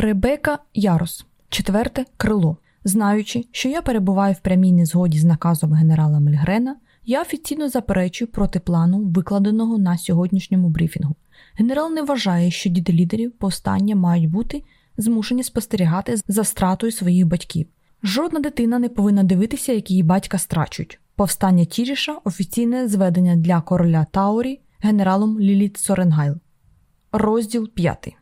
Ребека Ярос, четверте крило. Знаючи, що я перебуваю в прямій незгоді з наказом генерала Мельгрена, я офіційно заперечую проти плану, викладеного на сьогоднішньому брифінгу. Генерал не вважає, що діти лідерів повстання мають бути змушені спостерігати за стратою своїх батьків. Жодна дитина не повинна дивитися, як її батька страчуть. Повстання Тіріша офіційне зведення для короля Таурі генералом Ліліт Соренгайл. Розділ 5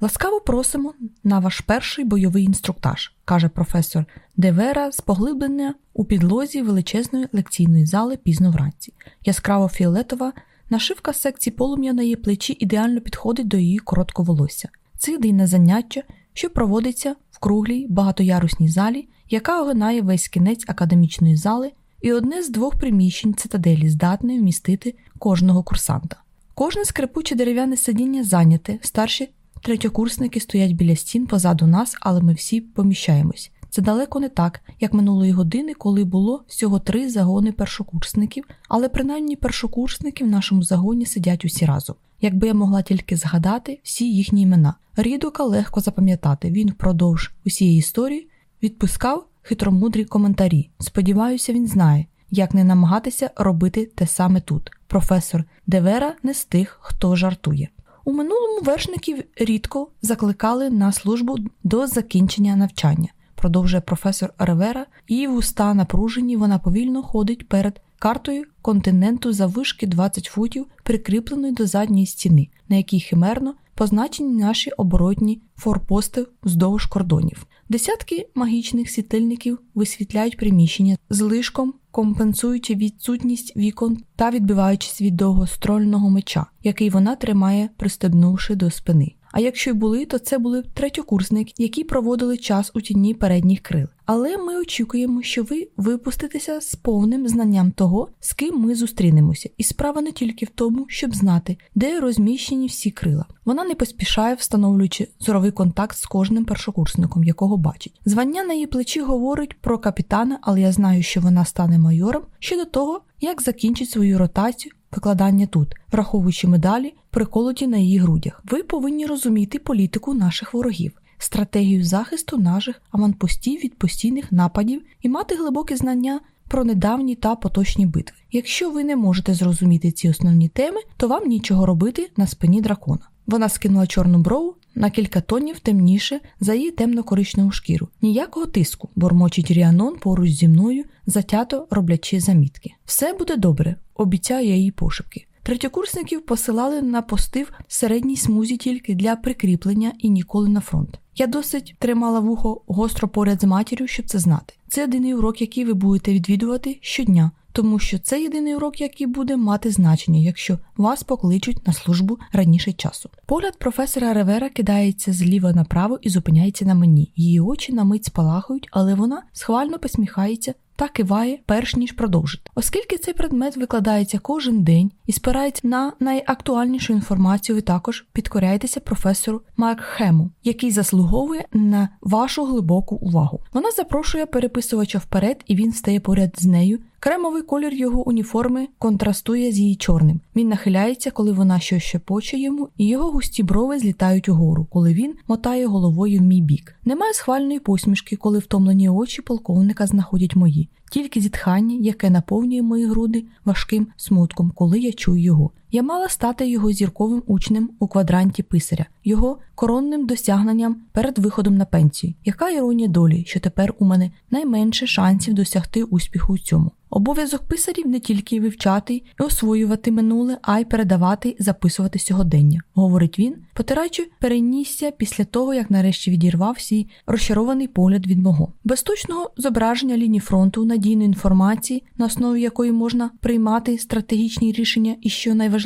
Ласкаво просимо на ваш перший бойовий інструктаж, каже професор Девера з поглиблення у підлозі величезної лекційної зали пізно вранці. Яскраво фіолетова нашивка секції полум'я на її плечі ідеально підходить до її короткого волосся. Це єдине заняття, що проводиться в круглій багатоярусній залі, яка огинає весь кінець академічної зали, і одне з двох приміщень цитаделі здатне вмістити кожного курсанта. Кожне скрипуче дерев'яне сидіння зайняте, старші третьокурсники стоять біля стін позаду нас, але ми всі поміщаємось. Це далеко не так, як минулої години, коли було всього три загони першокурсників, але принаймні першокурсники в нашому загоні сидять усі разом. Якби я могла тільки згадати всі їхні імена. Рідока легко запам'ятати, він впродовж усієї історії відпускав хитромудрі коментарі. Сподіваюся, він знає, як не намагатися робити те саме тут. Професор Девера не з тих, хто жартує. У минулому вершників рідко закликали на службу до закінчення навчання, продовжує професор Ревера, її вуста напружені, вона повільно ходить перед картою континенту за вишки 20 футів, прикріпленої до задньої стіни, на якій химерно позначені наші оборотні форпости вздовж кордонів. Десятки магічних світильників висвітляють приміщення з лишком, компенсуючи відсутність вікон та відбиваючись від довгострольного меча, який вона тримає, пристебнувши до спини. А якщо й були, то це були третьокурсники, які проводили час у тіні передніх крил. Але ми очікуємо, що ви випуститеся з повним знанням того, з ким ми зустрінемося, і справа не тільки в тому, щоб знати, де розміщені всі крила. Вона не поспішає, встановлюючи зоровий контакт з кожним першокурсником, якого бачить. Звання на її плечі говорить про капітана, але я знаю, що вона стане майором ще до того, як закінчить свою ротацію викладання тут, враховуючи медалі, приколоті на її грудях. Ви повинні розуміти політику наших ворогів, стратегію захисту наших аванпостів від постійних нападів і мати глибокі знання про недавні та поточні битви. Якщо ви не можете зрозуміти ці основні теми, то вам нічого робити на спині дракона. Вона скинула чорну брову на кілька тонів темніше за її темно-коричневу шкіру. Ніякого тиску, бормочить Ріанон поруч зі мною, затято роблячи замітки. Все буде добре, обіцяю я їй пошепки. Третьокурсників посилали на пости в середній смузі тільки для прикріплення і ніколи на фронт. Я досить тримала вухо гостро поряд з матір'ю, щоб це знати. Це єдиний урок, який ви будете відвідувати щодня, тому що це єдиний урок, який буде мати значення, якщо вас покличуть на службу раніше часу. Погляд професора Ревера кидається зліва направо і зупиняється на мені. Її очі на мить спалахують, але вона схвально посміхається та киває, перш ніж продовжити. Оскільки цей предмет викладається кожен день і спирається на найактуальнішу інформацію, ви також підкоряєтеся професору Маркхему, який заслуговує на вашу глибоку увагу. Вона запрошує переписувача вперед, і він стає поряд з нею. Кремовий колір його уніформи контрастує з її чорним. Він нахиляється, коли вона щось шепоче йому, і його густі брови злітають угору, коли він мотає головою в мій бік. Немає схвальної посмішки, коли втомлені очі полковника знаходять мої тільки зітхання, яке наповнює мої груди важким смутком, коли я чую його. Я мала стати його зірковим учнем у квадранті писаря, його коронним досягненням перед виходом на пенсію. Яка іронія долі, що тепер у мене найменше шансів досягти успіху у цьому? Обов'язок писарів не тільки вивчати і освоювати минуле, а й передавати записувати сьогодення, говорить він, потираючи перенісся після того, як нарешті відірвав свій розчарований погляд від мого. Без точного зображення лінії фронту, надійної інформації, на основі якої можна приймати стратегічні рішення, і що найважливіше,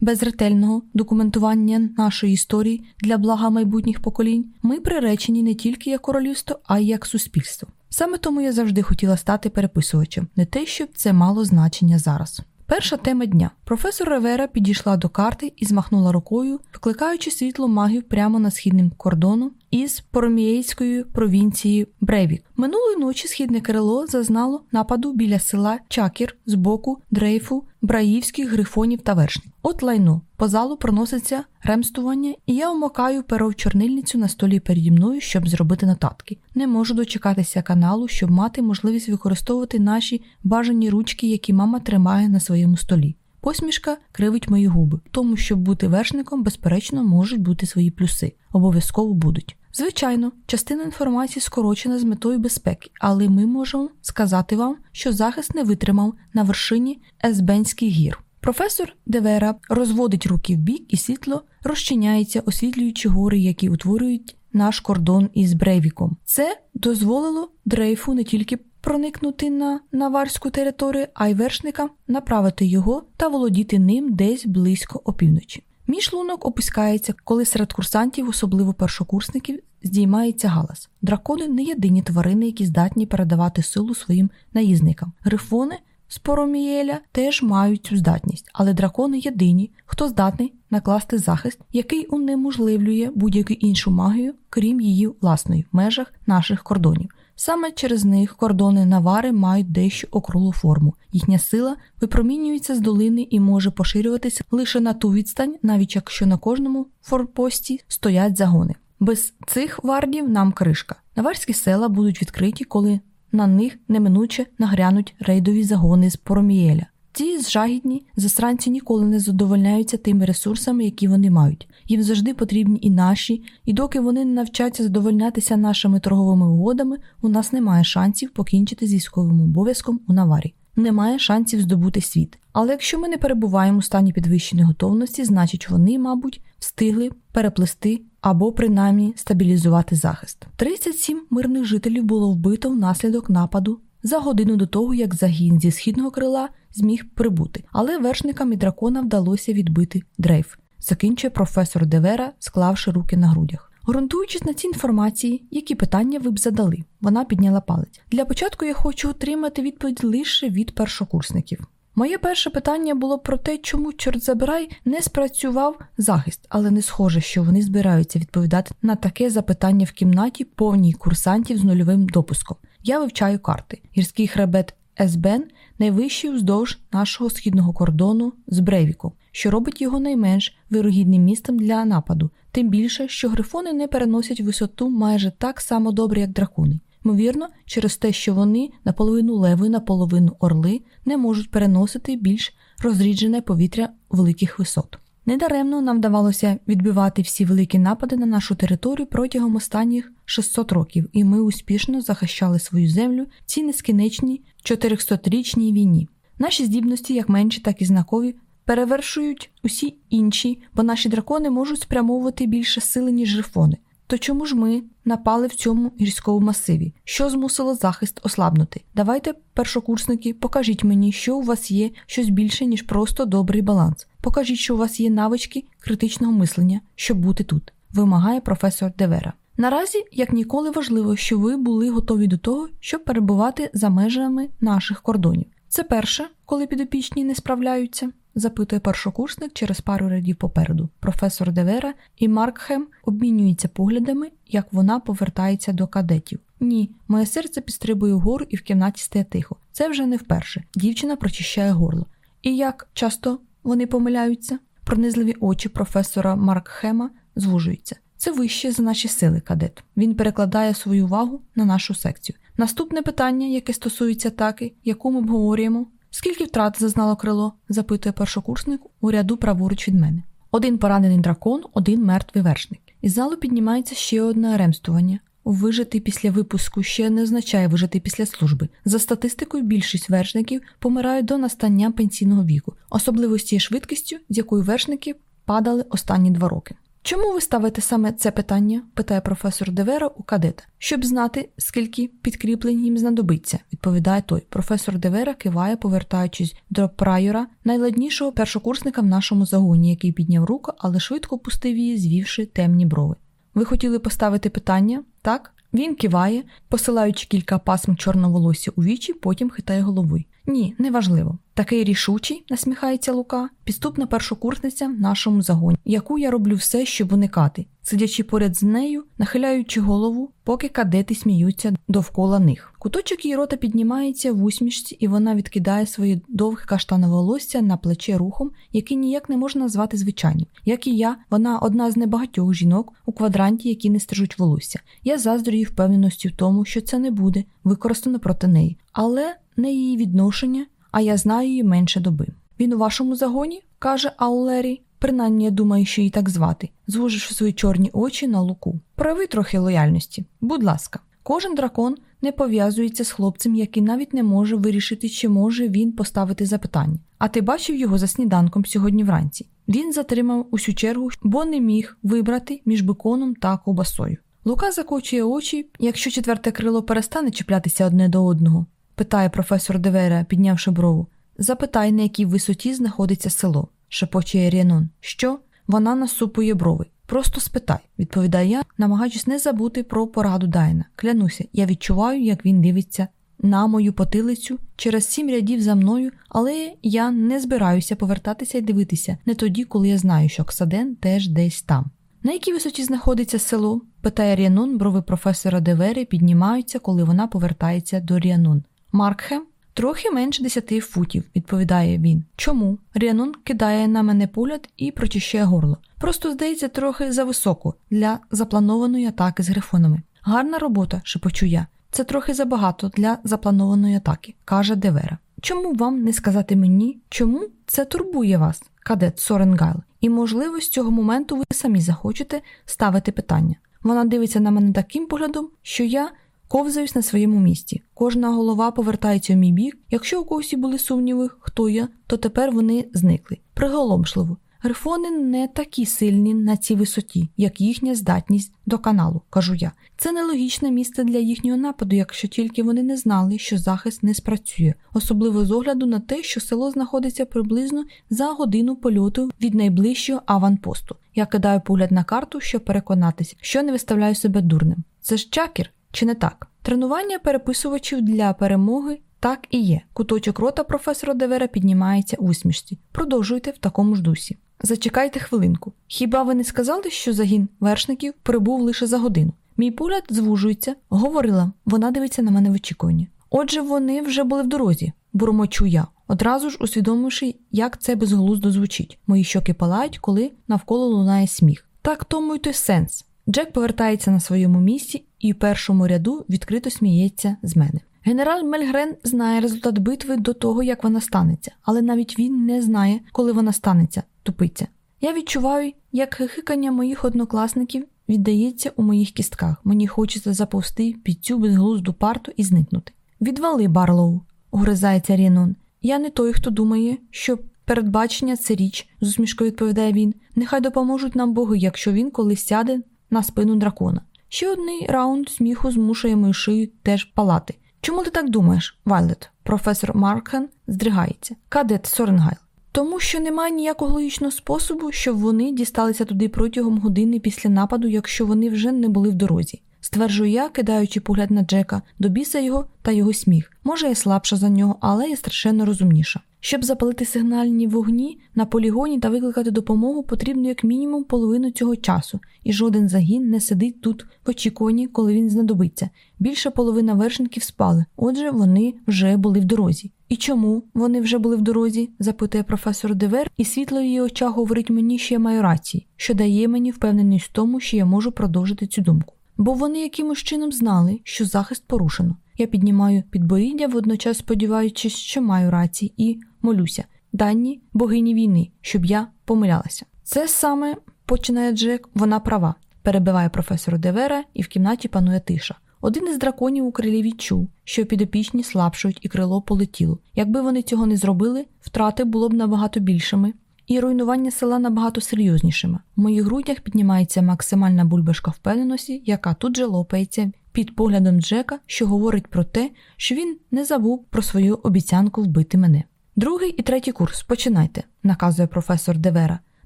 без ретельного документування нашої історії для блага майбутніх поколінь, ми приречені не тільки як королівство, а й як суспільство. Саме тому я завжди хотіла стати переписувачем, не те, щоб це мало значення зараз. Перша тема дня. Професор Ревера підійшла до карти і змахнула рукою, викликаючи світло магів прямо на східним кордону із Поромієйської провінції Брейвік. Минулої ночі східне крило зазнало нападу біля села Чакір з боку дрейфу браївських грифонів та вершників. От лайно по залу проноситься ремстування, і я вмокаю перо в чорнильницю на столі переді мною, щоб зробити нотатки. Не можу дочекатися каналу, щоб мати можливість використовувати наші бажані ручки, які мама тримає на своєму столі. Посмішка кривить мої губи, тому щоб бути вершником, безперечно, можуть бути свої плюси, обов'язково будуть. Звичайно, частина інформації скорочена з метою безпеки, але ми можемо сказати вам, що захист не витримав на вершині Есбенських гір. Професор Девера розводить руки в бік і світло розчиняється, освітлюючи гори, які утворюють наш кордон із Брейвіком. Це дозволило дрейфу не тільки проникнути на наварську територію, а й вершникам направити його та володіти ним десь близько опівночі. Мій шлунок опускається, коли серед курсантів, особливо першокурсників, здіймається галас. Дракони не єдині тварини, які здатні передавати силу своїм наїзникам. Грифони з Поромієля теж мають цю здатність, але дракони єдині, хто здатний накласти захист, який унеможливлює будь-яку іншу магію, крім її власної в межах наших кордонів. Саме через них кордони Навари мають дещо округлу форму. Їхня сила випромінюється з долини і може поширюватися лише на ту відстань, навіть якщо на кожному форпості стоять загони. Без цих вардів нам кришка. Наварські села будуть відкриті, коли на них неминуче нагрянуть рейдові загони з Поромієля. Ці зжагідні засранці ніколи не задовольняються тими ресурсами, які вони мають. Їм завжди потрібні і наші, і доки вони не навчаться задовольнятися нашими торговими угодами, у нас немає шансів покінчити з військовим обов'язком у наварі. Немає шансів здобути світ. Але якщо ми не перебуваємо у стані підвищеної готовності, значить вони, мабуть, встигли переплести або принаймні стабілізувати захист. 37 мирних жителів було вбито внаслідок нападу за годину до того, як загін зі східного крила зміг прибути, але вершникам і дракона вдалося відбити дрейф. Закінчує професор Девера, склавши руки на грудях. Грунтуючись на цій інформації, які питання ви б задали, вона підняла палець. Для початку я хочу отримати відповідь лише від першокурсників. Моє перше питання було про те, чому, чорт забирай, не спрацював захист, але не схоже, що вони збираються відповідати на таке запитання в кімнаті, повній курсантів з нульовим допуском. Я вивчаю карти. Гірський хребет Есбен найвищий вздовж нашого східного кордону з Брейвіком, що робить його найменш вирогідним містом для нападу, тим більше, що грифони не переносять висоту майже так само добре, як дракони. Ймовірно, через те, що вони наполовину леви, наполовину орли не можуть переносити більш розріджене повітря великих висот. Недаремно нам вдавалося відбивати всі великі напади на нашу територію протягом останніх 600 років, і ми успішно захищали свою землю в цій нескінченній 400-річній війні. Наші здібності, як менші, так і знакові, перевершують усі інші, бо наші дракони можуть спрямовувати більше сили, ніж грифони. То чому ж ми напали в цьому гірському масиві? Що змусило захист ослабнути? Давайте, першокурсники, покажіть мені, що у вас є щось більше, ніж просто добрий баланс. Покажіть, що у вас є навички критичного мислення, щоб бути тут, вимагає професор Девера. Наразі, як ніколи, важливо, що ви були готові до того, щоб перебувати за межами наших кордонів. Це перше, коли підопічні не справляються запитує першокурсник через пару рядів попереду. Професор Девера і Маркхем обмінюються поглядами, як вона повертається до кадетів. Ні, моє серце підстрибує вгору і в кімнаті стає тихо. Це вже не вперше. Дівчина прочищає горло. І як часто вони помиляються? Пронизливі очі професора Маркхема звужуються. Це вище за наші сили, кадет. Він перекладає свою увагу на нашу секцію. Наступне питання, яке стосується атаки, яку ми обговорюємо, Скільки втрат зазнало крило? запитує першокурсник у ряду праворуч від мене. Один поранений дракон, один мертвий вершник. Із залу піднімається ще одне ремствування. Вижити після випуску ще не означає вижити після служби. За статистикою, більшість вершників помирають до настання пенсійного віку, особливо з швидкістю, з якою вершники падали останні два роки. Чому ви ставите саме це питання? питає професор Девера у кадета. Щоб знати, скільки підкріплень їм знадобиться, відповідає той. Професор Девера киває, повертаючись до прайора, найладнішого першокурсника в нашому загоні, який підняв руку, але швидко пустив її, звівши темні брови. Ви хотіли поставити питання? Так? Він киває, посилаючи кілька пасм чорноволосся у вічі, потім хитає головою. Ні, неважливо. Такий рішучий, насміхається Лука, підступна першокурсниця в нашому загоні, яку я роблю все, щоб уникати, сидячи поряд з нею, нахиляючи голову, поки кадети сміються довкола них. Куточок її рота піднімається в усмішці, і вона відкидає своє довге каштанове волосся на плече рухом, який ніяк не можна назвати звичайним. Як і я, вона одна з небагатьох жінок у квадранті, які не стрижуть волосся. Я заздрю її впевненості в тому, що це не буде використано проти неї, але не її відношення а я знаю її менше доби. Він у вашому загоні? каже Аулері. Принаймні, я думаю, що її так звати, звуживши свої чорні очі на луку. Прояви трохи лояльності. Будь ласка, кожен дракон не пов'язується з хлопцем, який навіть не може вирішити, чи може він поставити запитання. А ти бачив його за сніданком сьогодні вранці. Він затримав усю чергу, бо не міг вибрати між беконом та ковбасою. Лука закочує очі, якщо четверте крило перестане чіплятися одне до одного питає професор Девера, піднявши брову. Запитай, на якій висоті знаходиться село, шепоче Ріанон. Що? Вона насупує брови. Просто спитай, відповідає я, намагаючись не забути про пораду Дайна. Клянуся, я відчуваю, як він дивиться на мою потилицю через сім рядів за мною, але я не збираюся повертатися і дивитися не тоді, коли я знаю, що Ксаден теж десь там. На якій висоті знаходиться село? питає Ріанон, брови професора Девери піднімаються, коли вона повертається до Ріанон. Маркхем трохи менше десяти футів, відповідає він. Чому? Ріанон кидає на мене погляд і прочищає горло. Просто здається, трохи зависоко для запланованої атаки з грифонами. Гарна робота, шепочу я. Це трохи забагато для запланованої атаки, каже Девера. Чому вам не сказати мені, чому це турбує вас, кадет Соренгайл? І, можливо, з цього моменту ви самі захочете ставити питання. Вона дивиться на мене таким поглядом, що я Ковзаюсь на своєму місці. Кожна голова повертається у мій бік. Якщо у когось і були сумніви, хто я, то тепер вони зникли. Приголомшливо. Грифони не такі сильні на цій висоті, як їхня здатність до каналу, кажу я. Це нелогічне місце для їхнього нападу, якщо тільки вони не знали, що захист не спрацює, особливо з огляду на те, що село знаходиться приблизно за годину польоту від найближчого аванпосту. Я кидаю погляд на карту, щоб переконатися, що не виставляю себе дурним. Це ж чакер, чи не так? Тренування переписувачів для перемоги так і є. Куточок рота професора Девера піднімається усмішці. Продовжуйте в такому ж дусі. Зачекайте хвилинку. Хіба ви не сказали, що загін вершників прибув лише за годину? Мій погляд звужується, говорила, вона дивиться на мене в очікуванні. Отже, вони вже були в дорозі, бурмочу я, одразу ж усвідомивши, як це безглуздо звучить. Мої щоки палають, коли навколо лунає сміх. Так тому й той сенс. Джек повертається на своєму місці і в першому ряду відкрито сміється з мене. Генерал Мельгрен знає результат битви до того, як вона станеться, але навіть він не знає, коли вона станеться, тупиться. Я відчуваю, як хихикання моїх однокласників віддається у моїх кістках. Мені хочеться заповсти під цю безглузду парту і зникнути. Відвали, Барлоу, огризається Рінон. Я не той, хто думає, що передбачення це річ, з усмішкою відповідає він. Нехай допоможуть нам боги, якщо він колись сяде на спину дракона. Ще один раунд сміху змушує мою шию теж палати. Чому ти так думаєш, Вайлет? Професор Маркхен здригається. Кадет Соренгайл. Тому що немає ніякого логічного способу, щоб вони дісталися туди протягом години після нападу, якщо вони вже не були в дорозі. Стверджую я, кидаючи погляд на Джека, до біса його та його сміх. Може, я слабша за нього, але я страшенно розумніша. Щоб запалити сигнальні вогні на полігоні та викликати допомогу, потрібно як мінімум половину цього часу, і жоден загін не сидить тут в очікуванні, коли він знадобиться. Більша половина вершників спали, отже, вони вже були в дорозі. І чому вони вже були в дорозі? запитує професор Девер, і світло її очах говорить мені, що я маю рації, що дає мені впевненість в тому, що я можу продовжити цю думку. Бо вони якимось чином знали, що захист порушено. Я піднімаю підборіддя, водночас сподіваючись, що маю рації, і молюся, дані богині війни, щоб я помилялася. Це саме починає Джек, вона права, перебиває професор Девера, і в кімнаті панує тиша. Один із драконів у крилі відчув, що підопічні слабшують і крило полетіло. Якби вони цього не зробили, втрати було б набагато більшими, і руйнування села набагато серйознішими. В моїх грудях піднімається максимальна бульбашка впевненості, яка тут же лопається під поглядом Джека, що говорить про те, що він не забув про свою обіцянку вбити мене. Другий і третій курс починайте, наказує професор Девера.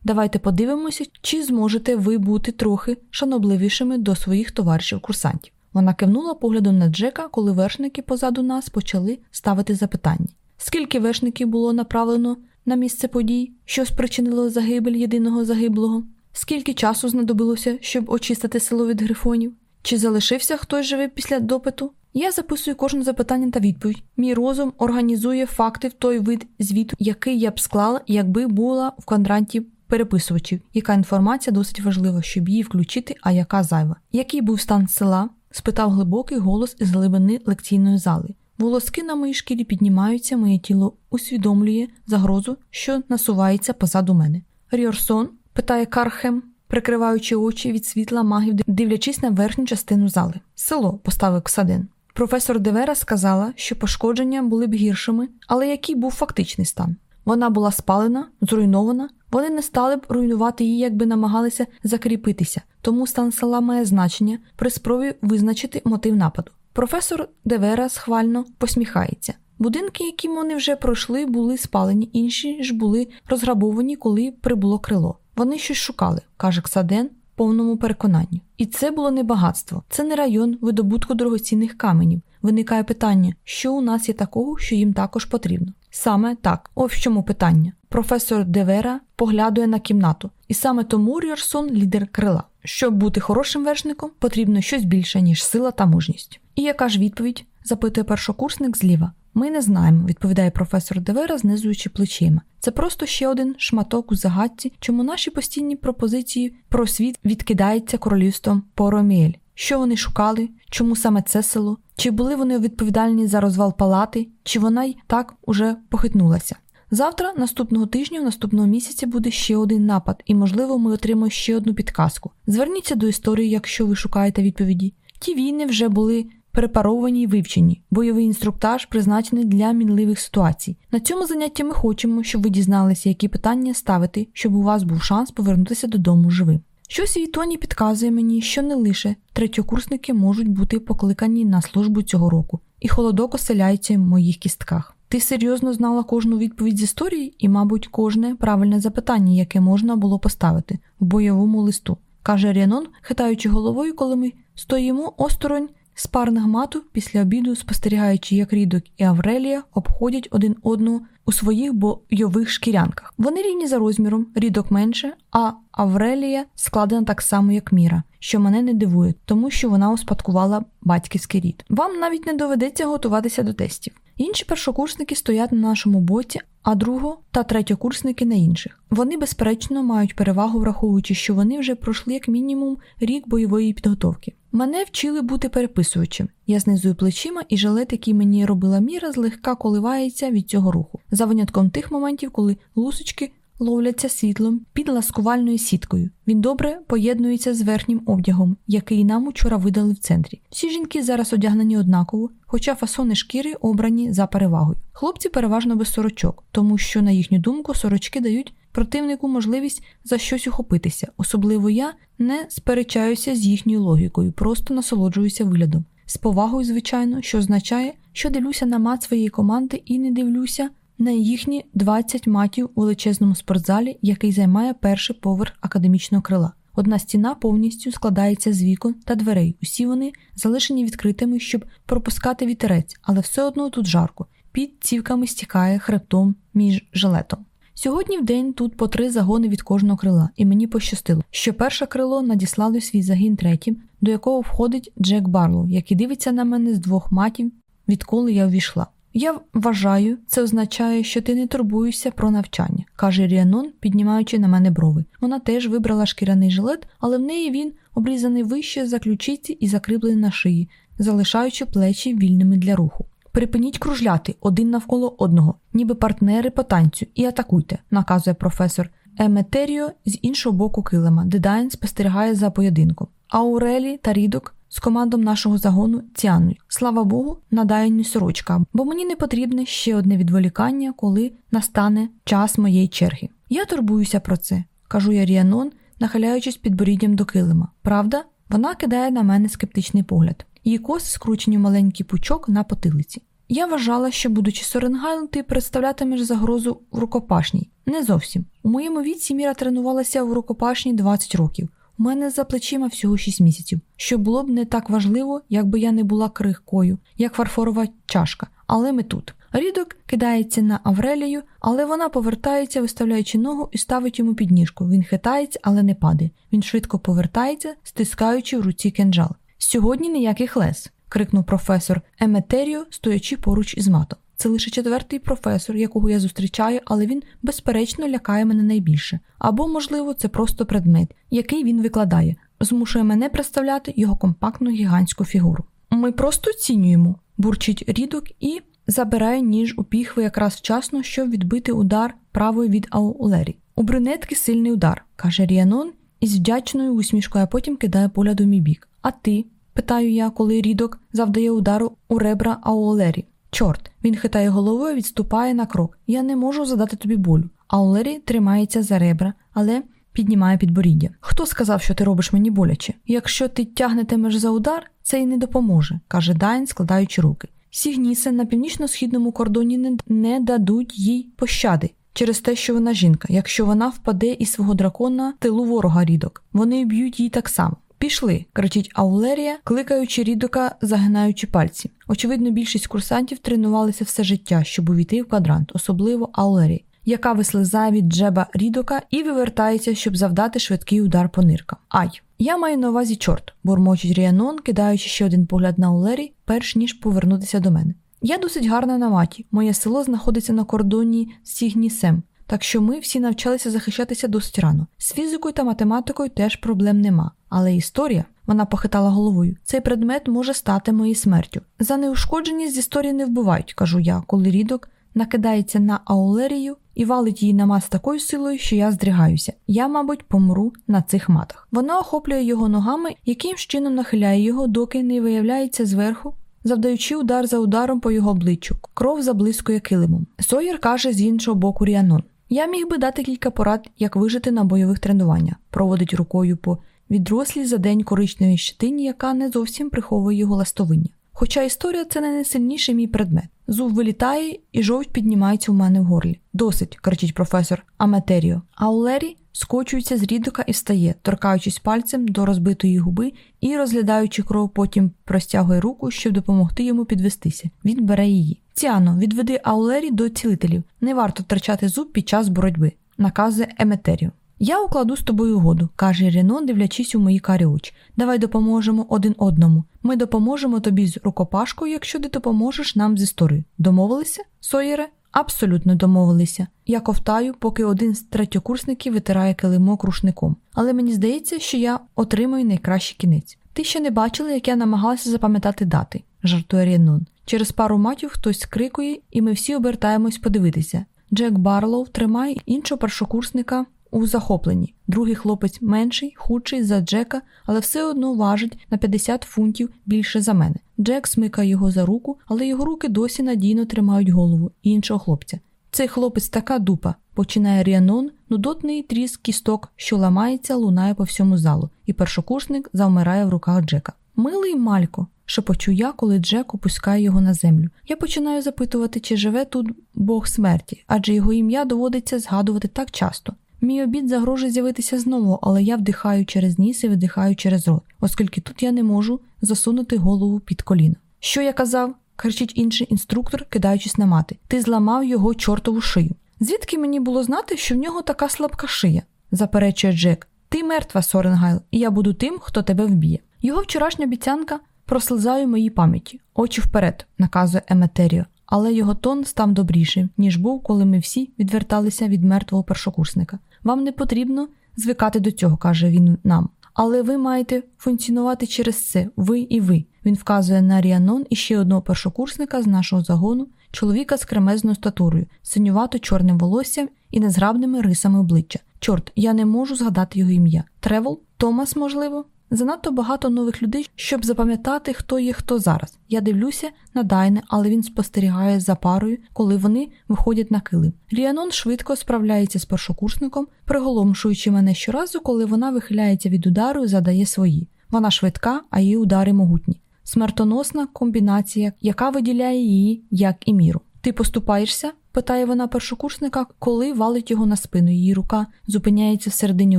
Давайте подивимося, чи зможете ви бути трохи шанобливішими до своїх товаришів-курсантів. Вона кивнула поглядом на Джека, коли вершники позаду нас почали ставити запитання. скільки вершників було направлено на місце подій, що спричинило загибель єдиного загиблого, скільки часу знадобилося, щоб очистити село від грифонів, чи залишився хтось живий після допиту? Я записую кожне запитання та відповідь. Мій розум організує факти в той вид звіту, який я б склала, якби була в квадранті переписувачів, яка інформація досить важлива, щоб її включити, а яка зайва. Який був стан села? спитав глибокий голос із глибини лекційної зали. Волоски на моїй шкірі піднімаються, моє тіло усвідомлює загрозу, що насувається позаду мене. Ріорсон? питає Кархем, прикриваючи очі від світла магів, дивлячись на верхню частину зали. Село, поставив Ксадин. Професор Девера сказала, що пошкодження були б гіршими, але який був фактичний стан? Вона була спалена, зруйнована. Вони не стали б руйнувати її, якби намагалися закріпитися, тому стан села має значення при спробі визначити мотив нападу. Професор Девера схвально посміхається. Будинки, які вони вже пройшли, були спалені, інші ж були розграбовані, коли прибуло крило. Вони щось шукали, каже Ксаден, повному переконанні. І це було не багатство, це не район видобутку дорогоцінних каменів. Виникає питання, що у нас є такого, що їм також потрібно. Саме так, ось в чому питання. Професор Девера поглядує на кімнату, і саме тому Ріорсон лідер крила. Щоб бути хорошим вершником, потрібно щось більше, ніж сила та мужність. І яка ж відповідь? запитує першокурсник зліва. Ми не знаємо, відповідає професор Девера, знизуючи плечима. Це просто ще один шматок у загадці, чому наші постійні пропозиції про світ відкидається королівством Пороміель. Що вони шукали, чому саме це село? Чи були вони відповідальні за розвал палати, чи вона й так уже похитнулася? Завтра, наступного тижня, наступного місяця буде ще один напад, і, можливо, ми отримаємо ще одну підказку. Зверніться до історії, якщо ви шукаєте відповіді. Ті війни вже були препаровані й вивчені, бойовий інструктаж призначений для мінливих ситуацій. На цьому занятті ми хочемо, щоб ви дізналися, які питання ставити, щоб у вас був шанс повернутися додому живим. Щось у тоні підказує мені, що не лише третьокурсники можуть бути покликані на службу цього року, і холодок оселяється в моїх кістках. Ти серйозно знала кожну відповідь з історії і, мабуть, кожне правильне запитання, яке можна було поставити в бойовому листу, каже Ріанон, хитаючи головою, коли ми стоїмо осторонь спарних мату після обіду, спостерігаючи, як Рідок і Аврелія обходять один одного у своїх бойових шкірянках. Вони рівні за розміром, рідок менше, а Аврелія складена так само, як Міра, що мене не дивує, тому що вона успадкувала батьківський рід. Вам навіть не доведеться готуватися до тестів. Інші першокурсники стоять на нашому боці, а друго та третьокурсники на інших. Вони, безперечно, мають перевагу, враховуючи, що вони вже пройшли як мінімум рік бойової підготовки. Мене вчили бути переписувачем. Я знизую плечима, і жилет, який мені робила міра, злегка коливається від цього руху, за винятком тих моментів, коли лусочки ловляться світлом під ласкувальною сіткою. Він добре поєднується з верхнім одягом, який нам учора видали в центрі. Всі жінки зараз одягнені однаково, хоча фасони шкіри обрані за перевагою. Хлопці переважно без сорочок, тому що, на їхню думку, сорочки дають противнику можливість за щось ухопитися. Особливо я не сперечаюся з їхньою логікою, просто насолоджуюся виглядом. З повагою, звичайно, що означає, що дивлюся на мат своєї команди і не дивлюся на їхні 20 матів у величезному спортзалі, який займає перший поверх академічного крила. Одна стіна повністю складається з вікон та дверей. Усі вони залишені відкритими, щоб пропускати вітерець, але все одно тут жарко. Під цівками стікає хребтом між жилетом. Сьогодні в день тут по три загони від кожного крила, і мені пощастило, що перше крило надіслало свій загін третім, до якого входить Джек Барлоу, який дивиться на мене з двох матів, відколи я увійшла. Я вважаю, це означає, що ти не турбуєшся про навчання, каже Ріанон, піднімаючи на мене брови. Вона теж вибрала шкіряний жилет, але в неї він обрізаний вище за ключиці і закріплений на шиї, залишаючи плечі вільними для руху. Припиніть кружляти один навколо одного, ніби партнери по танцю, і атакуйте, наказує професор. Еметеріо з іншого боку килима, де Дейн спостерігає за поєдинком. Аурелі та Рідок з командом нашого загону Ціаною. Слава Богу, надає сорочка, бо мені не потрібне ще одне відволікання, коли настане час моєї черги. Я турбуюся про це, кажу я Ріанон, нахиляючись підборіддям до килима. Правда, вона кидає на мене скептичний погляд. Її коси скручені в маленький пучок на потилиці. Я вважала, що, будучи Соренгайлом, ти представлятимеш загрозу в рукопашній. Не зовсім. У моєму віці Міра тренувалася в рукопашній 20 років. У мене за плечима всього 6 місяців, що було б не так важливо, якби я не була крихкою, як фарфорова чашка. Але ми тут. Рідок кидається на Аврелію, але вона повертається, виставляючи ногу і ставить йому підніжку. Він хитається, але не падає. Він швидко повертається, стискаючи в руці кинджал. Сьогодні ніяких лес, крикнув професор Еметеріо, стоячи поруч із матом. Це лише четвертий професор, якого я зустрічаю, але він, безперечно, лякає мене найбільше. Або, можливо, це просто предмет, який він викладає, змушує мене представляти його компактну гігантську фігуру. Ми просто оцінюємо, бурчить рідок і забирає ніж у піхви якраз вчасно, щоб відбити удар правою від Аулері. У брюнетки сильний удар, каже Ріанон із вдячною усмішкою, а потім кидає погляд у мій бік. А ти? питаю я, коли рідок завдає удару у ребра Аулері. Чорт, він хитає головою, відступає на крок. Я не можу задати тобі болю. Аулері тримається за ребра, але піднімає підборіддя. Хто сказав, що ти робиш мені боляче? Якщо ти тягнетимеш за удар, це й не допоможе, каже Дайн, складаючи руки. Сігніси на північно-східному кордоні не, не дадуть їй пощади. Через те, що вона жінка, якщо вона впаде із свого дракона тилу ворога рідок, вони б'ють її так само. Пішли, кричить Аулерія, кликаючи рідока, загинаючи пальці. Очевидно, більшість курсантів тренувалися все життя, щоб увійти в квадрант, особливо Аулерія, яка вислизає від джеба рідока і вивертається, щоб завдати швидкий удар по ниркам. Ай! Я маю на увазі чорт, бурмочить Ріанон, кидаючи ще один погляд на Аулері, перш ніж повернутися до мене. Я досить гарна на маті. Моє село знаходиться на кордоні з Сігнісем, так що ми всі навчалися захищатися досить рано. З фізикою та математикою теж проблем нема. Але історія, вона похитала головою, цей предмет може стати моєю смертю. За неушкодженість з історії не вбивають, кажу я, коли рідок накидається на Аулерію і валить її на мат з такою силою, що я здригаюся. Я, мабуть, помру на цих матах. Вона охоплює його ногами, яким чином нахиляє його, доки не виявляється зверху. Завдаючи удар за ударом по його обличчю, кров заблискує килимом. Сойер каже з іншого боку Ріанон. Я міг би дати кілька порад, як вижити на бойових тренуваннях, проводить рукою по відрослій за день коричневій щитині, яка не зовсім приховує його ластовиння. Хоча історія це не найсильніший мій предмет. Зуб вилітає і жовть піднімається у мене в горлі. Досить, кричить професор Аметеріо. А Олері скочується з рідока і встає, торкаючись пальцем до розбитої губи і, розглядаючи кров, потім простягує руку, щоб допомогти йому підвестися. Він бере її. Ціано, відведи Аулері до цілителів. Не варто втрачати зуб під час боротьби, наказує Еметеріо. Я укладу з тобою угоду, каже Рено, дивлячись у мої карі очі. Давай допоможемо один одному. Ми допоможемо тобі з рукопашкою, якщо ти допоможеш нам з історії. Домовилися, Сойере? Абсолютно домовилися. Я ковтаю, поки один з третьокурсників витирає килимок рушником. Але мені здається, що я отримаю найкращий кінець. Ти ще не бачила, як я намагалася запам'ятати дати, жартує Рєнон. Через пару матів хтось скрикує, і ми всі обертаємось подивитися. Джек Барлоу тримає іншого першокурсника у захопленні. Другий хлопець менший, худший за Джека, але все одно важить на 50 фунтів більше за мене. Джек смикає його за руку, але його руки досі надійно тримають голову іншого хлопця. Цей хлопець така дупа, починає Ріанон, нудотний тріск кісток, що ламається, лунає по всьому залу, і першокурсник завмирає в руках Джека. Милий Малько, шепочу я, коли Джек опускає його на землю. Я починаю запитувати, чи живе тут Бог смерті, адже його ім'я доводиться згадувати так часто. Мій обід загрожує з'явитися знову, але я вдихаю через ніс і видихаю через рот, оскільки тут я не можу засунути голову під коліно. Що я казав? кричить інший інструктор, кидаючись на мати. Ти зламав його чортову шию. Звідки мені було знати, що в нього така слабка шия? заперечує Джек. Ти мертва, Соренгайл, і я буду тим, хто тебе вб'є. Його вчорашня обіцянка прослизає в моїй пам'яті. Очі вперед, наказує Еметеріо але його тон став добрішим, ніж був, коли ми всі відверталися від мертвого першокурсника. Вам не потрібно звикати до цього, каже він нам. Але ви маєте функціонувати через це, ви і ви. Він вказує на Ріанон і ще одного першокурсника з нашого загону, чоловіка з кремезною статурою, синювато чорним волоссям і незграбними рисами обличчя. Чорт, я не можу згадати його ім'я. Тревел? Томас, можливо? Занадто багато нових людей, щоб запам'ятати, хто є хто зараз. Я дивлюся на Дейна, але він спостерігає за парою, коли вони виходять на килим. Ріанон швидко справляється з першокурсником, приголомшуючи мене щоразу, коли вона вихиляється від удару і задає свої. Вона швидка, а її удари могутні. Смертоносна комбінація, яка виділяє її як і Міру. Ти поступаєшся? питає вона першокурсника, коли валить його на спину. Її рука зупиняється в середині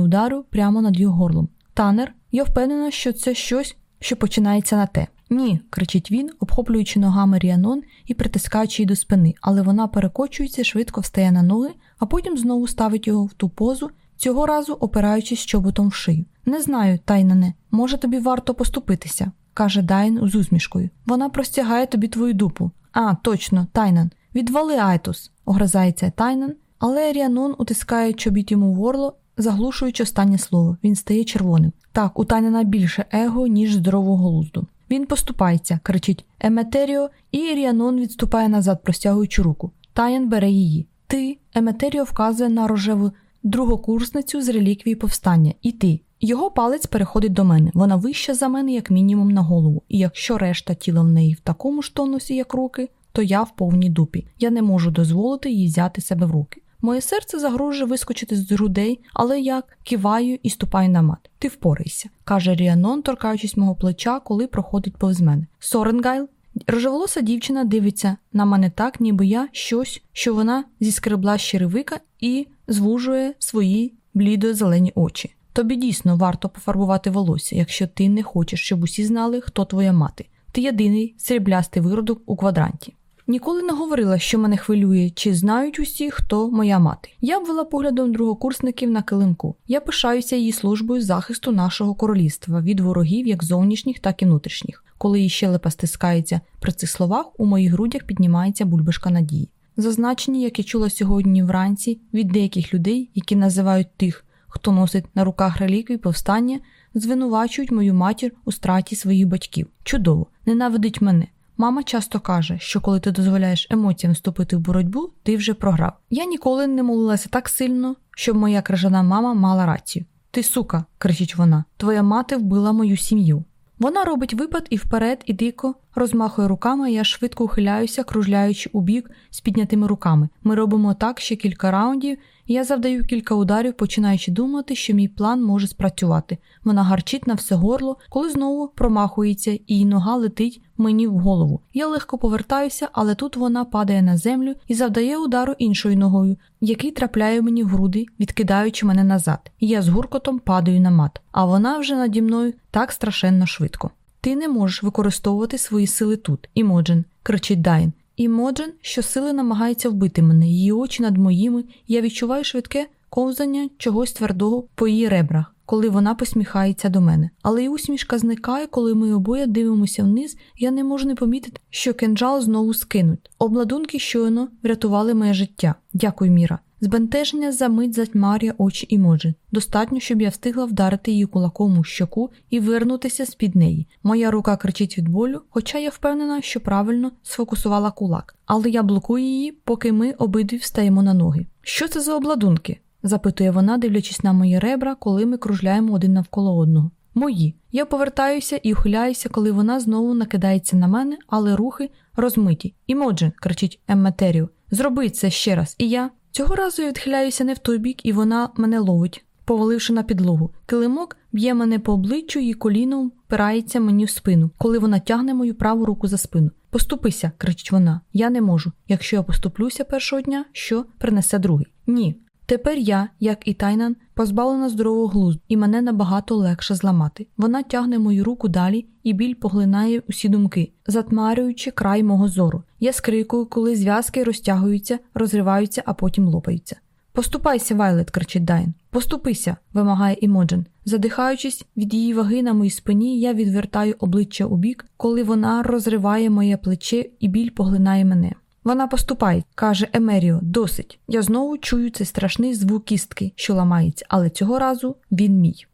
удару прямо над його горлом. Танер, я впевнена, що це щось, що починається на те. Ні, кричить він, обхоплюючи ногами Ріанон і притискаючи її до спини, але вона перекочується, швидко встає на ноги, а потім знову ставить його в ту позу, цього разу опираючись чоботом в шию. Не знаю, Тайнане, може тобі варто поступитися, каже Дайн з усмішкою. Вона простягає тобі твою дупу. А, точно, Тайнан. Відвали Айтус, огризається Тайнан, але Ріанон утискає чобіт йому в горло, заглушуючи останнє слово. Він стає червоним. Так, у Тайнана більше его, ніж здорового глузду. Він поступається, кричить Еметеріо, і Ріанон відступає назад, простягуючи руку. Таян бере її. Ти, Еметеріо вказує на рожеву другокурсницю з реліквії повстання. І ти. Його палець переходить до мене. Вона вища за мене, як мінімум, на голову. І якщо решта тіла в неї в такому ж тонусі, як руки, то я в повній дупі. Я не можу дозволити їй взяти себе в руки. Моє серце загрожує вискочити з грудей, але я киваю і ступаю на мат. Ти впорайся, каже Ріанон, торкаючись мого плеча, коли проходить повз мене. Соренгайл. Рожеволоса дівчина дивиться на мене так, ніби я щось, що вона зіскребла з черевика і звужує свої блідо зелені очі. Тобі дійсно варто пофарбувати волосся, якщо ти не хочеш, щоб усі знали, хто твоя мати. Ти єдиний сріблястий виродок у квадранті. Ніколи не говорила, що мене хвилює, чи знають усі, хто моя мати. Я обвела поглядом другокурсників на килимку. Я пишаюся її службою захисту нашого королівства від ворогів, як зовнішніх, так і внутрішніх. Коли її щелепа стискається при цих словах, у моїх грудях піднімається бульбашка надії. Зазначені, як я чула сьогодні вранці від деяких людей, які називають тих, хто носить на руках реліквій повстання, звинувачують мою матір у страті своїх батьків. Чудово, ненавидить мене. Мама часто каже, що коли ти дозволяєш емоціям вступити в боротьбу, ти вже програв. Я ніколи не молилася так сильно, щоб моя крижана мама мала рацію. Ти сука, кричить вона, твоя мати вбила мою сім'ю. Вона робить випад і вперед, і дико розмахує руками, я швидко ухиляюся, кружляючи у бік з піднятими руками. Ми робимо так ще кілька раундів, я завдаю кілька ударів, починаючи думати, що мій план може спрацювати. Вона гарчить на все горло, коли знову промахується, і її нога летить мені в голову. Я легко повертаюся, але тут вона падає на землю і завдає удару іншою ногою, який трапляє мені в груди, відкидаючи мене назад. Я з гуркотом падаю на мат, а вона вже наді мною так страшенно швидко. Ти не можеш використовувати свої сили тут, Імоджен, кричить Дайн. Імоджен, що сили намагається вбити мене, її очі над моїми, я відчуваю швидке ковзання чогось твердого по її ребрах, коли вона посміхається до мене. Але й усмішка зникає, коли ми обоє дивимося вниз, я не можу не помітити, що кинджал знову скинуть. Обладунки щойно врятували моє життя. Дякую, Міра. Збентеження за мить затьмарює очі і може. Достатньо, щоб я встигла вдарити її кулаком у щоку і вернутися з під неї. Моя рука кричить від болю, хоча я впевнена, що правильно сфокусувала кулак. Але я блокую її, поки ми обидві встаємо на ноги. Що це за обладунки? запитує вона, дивлячись на мої ребра, коли ми кружляємо один навколо одного. Мої. Я повертаюся і ухиляюся, коли вона знову накидається на мене, але рухи розмиті. Імоджен, кричить Емметеріо, зроби це ще раз, і я. Цього разу я відхиляюся не в той бік, і вона мене ловить, поваливши на підлогу. Килимок б'є мене по обличчю і коліном впирається мені в спину, коли вона тягне мою праву руку за спину. Поступися, кричить вона. Я не можу. Якщо я поступлюся першого дня, що принесе другий? Ні. Тепер я, як і Тайнан, позбавлена здорового глузду, і мене набагато легше зламати. Вона тягне мою руку далі, і біль поглинає усі думки, затмарюючи край мого зору. Я скрикую, коли зв'язки розтягуються, розриваються, а потім лопаються. Поступайся, Вайлет, кричить Дайн. Поступися, вимагає Імоджен. Задихаючись від її ваги на моїй спині, я відвертаю обличчя у бік, коли вона розриває моє плече і біль поглинає мене. Вона поступає, каже Емеріо, досить. Я знову чую цей страшний звук кістки, що ламається, але цього разу він мій.